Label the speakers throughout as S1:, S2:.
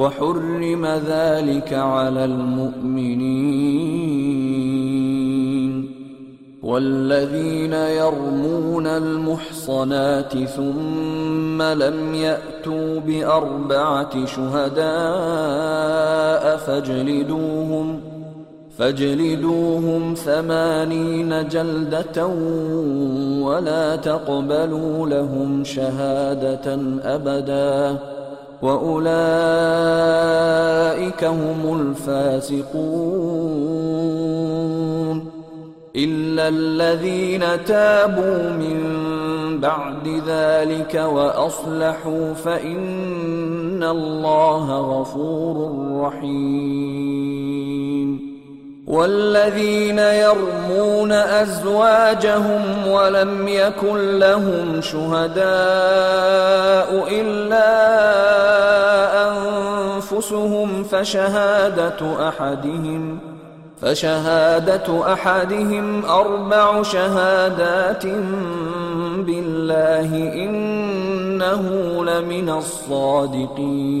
S1: وحرم ذلك على المؤمنين والذين يرمون المحصنات ثم لم يأتوا بأربعة شهداء فاجلدوهم فاجلدوهم ثمانين جلدة ولا تقبلوا لهم شهادة أبدا وأولئك هم الفاسقون. إلا الذين تابوا من بعد ذلك وأصلحوا فإن الله غفور رحيم. والذين يرمون أزواجهم ولم يكن لهم شهداء إلا أنفسهم فشهادة أحدهم فشهادة أحدهم أربع شهادات بالله إنه لمن الصادقين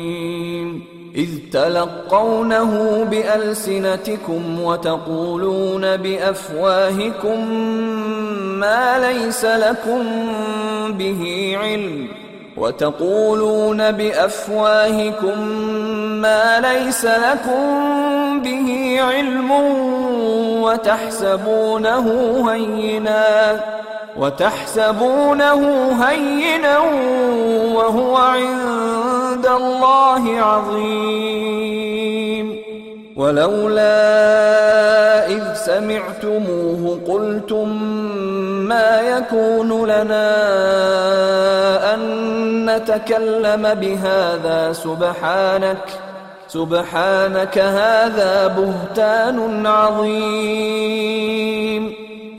S1: إذ تلقونه بألسنتكم وتقولون بأفواهكم ما ليس لكم به علم وتقولون بأفواهكم ما ليس لكم به علم وتحسبونه هينا وتحسبونه هينا وهو عند الله عظيم. ولولا إذ سمعتموه قلتم ما يكون لنا أن نتكلم بهذا سبحانك سبحانك هذا بهتان عظيم.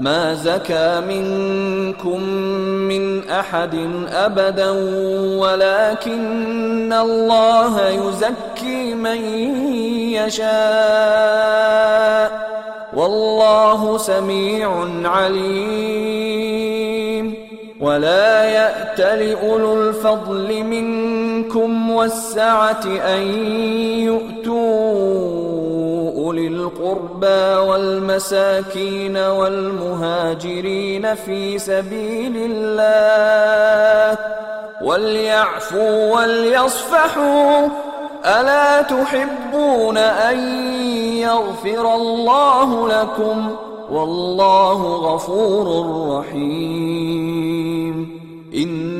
S1: ما زكى منكم من أحد أبدا ولكن الله يزكي من يشاء. والله سميع عليم. ولا يات لاولو الفضل منكم والسعة أن يؤتوا أولي القربى والمساكين والمهاجرين في سبيل الله وليعفوا وليصفحوا ألا تحبون أن يغفر الله لكم والله غفور رحيم إن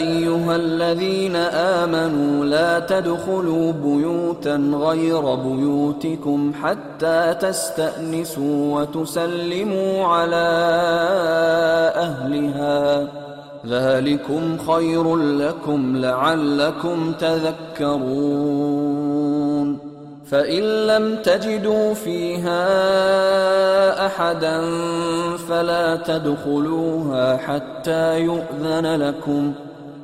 S1: أيها الذين آمنوا لا تدخلوا بيوتا غير بيوتكم حتى تستأنسوا وتسلموا على أهلها. ذلكم خير لكم لعلكم تذكرون. فإن لم تجدوا فيها أحدا فلا تدخلوها حتى يؤذن لكم.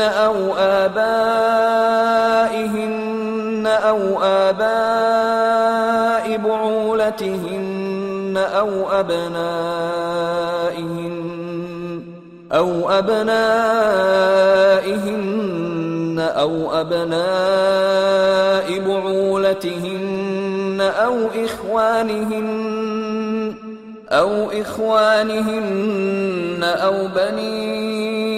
S1: أو آبائهن أو آباء بعولتهن أو أبنائهن أو أبنائهن أو أبناء بعولتهن أو إخوانهن أو إخوانهن أو بني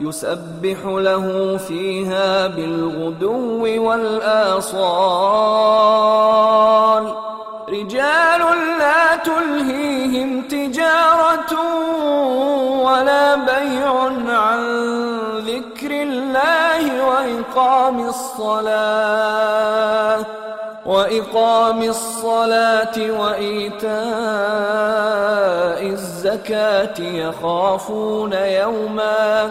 S1: يسبح له فيها بالغدو والآصال. رجال لا تلهيهم تجارة ولا بيع عن ذكر الله وإقام الصلاة. وإقام الصلاة وإيتاء الزكاة يخافون يوماً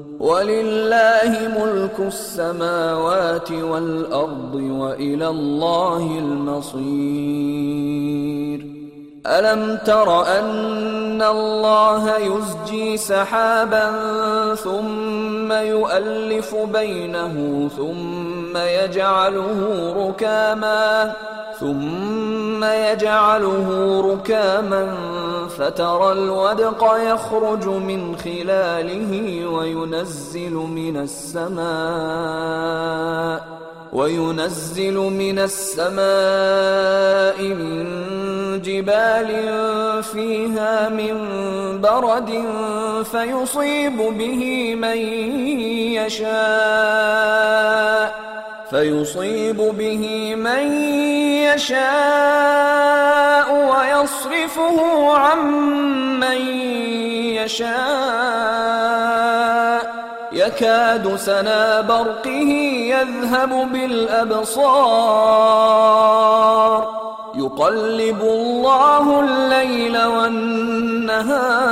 S1: ولله ملك السماوات والأرض وإلى الله المصير. ألم تر أن الله يزجي سحابا ثم يؤلف بينه ثم يجعله ركاما ثم يجعله ركاما فترى الودق يخرج من خلاله وينزل من السماء وينزل من السماء من جبال فيها من برد فيصيب به من يشاء فيصيب به من يشاء ويصرفه عن من يشاء. يكاد سنا برقه يذهب بالأبصار. يقلب الله الليل والنهار.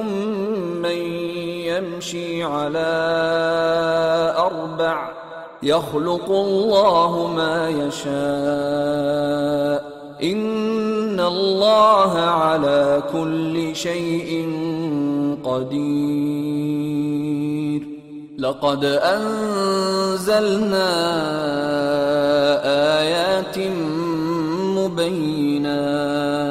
S1: من يمشي على أربع يخلق الله ما يشاء. إن الله على كل شيء قدير. لقد أنزلنا آيات مبينات.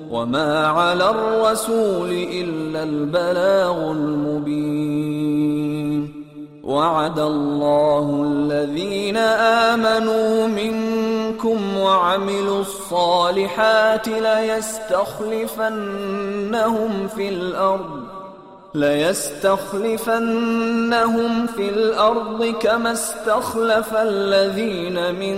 S1: وما على الرسول إلا البلاغ المبين وعد الله الذين آمنوا منكم وعملوا الصالحات ليستخلفنهم في الأرض ليستخلفنهم في الأرض كما استخلف الذين من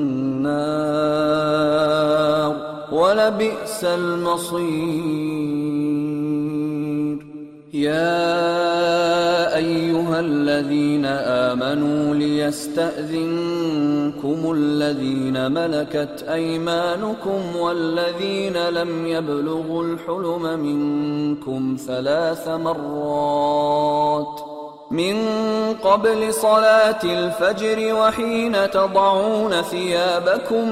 S1: ولبئس المصير. يا أيها الذين آمنوا ليستأذنكم الذين ملكت أيمانكم والذين لم يبلغوا الحلم منكم ثلاث مرات من قبل صلاة الفجر وحين تضعون ثيابكم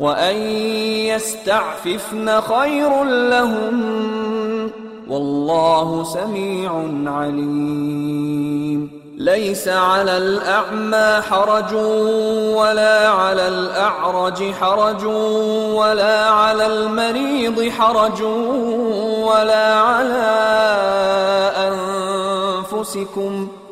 S1: وان يستعففن خير لهم والله سميع عليم ليس على الاعمى حرج ولا على الاعرج حرج ولا على المريض حرج ولا على انفسكم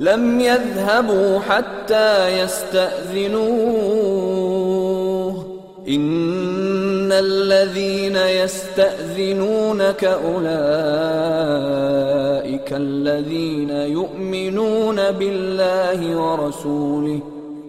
S1: لم يذهبوا حتى يستأذنوه. إن الذين يستأذنونك أولئك الذين يؤمنون بالله ورسوله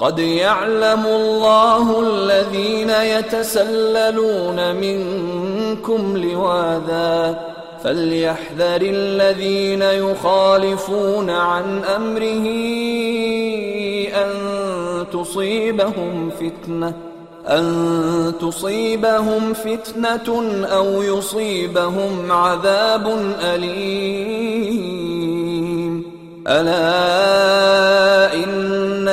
S1: قد يعلم الله الذين يتسللون منكم لواذا فليحذر الذين يخالفون عن أمره أن تصيبهم فتنة أن تصيبهم فتنة أو يصيبهم عذاب أليم. ألا إن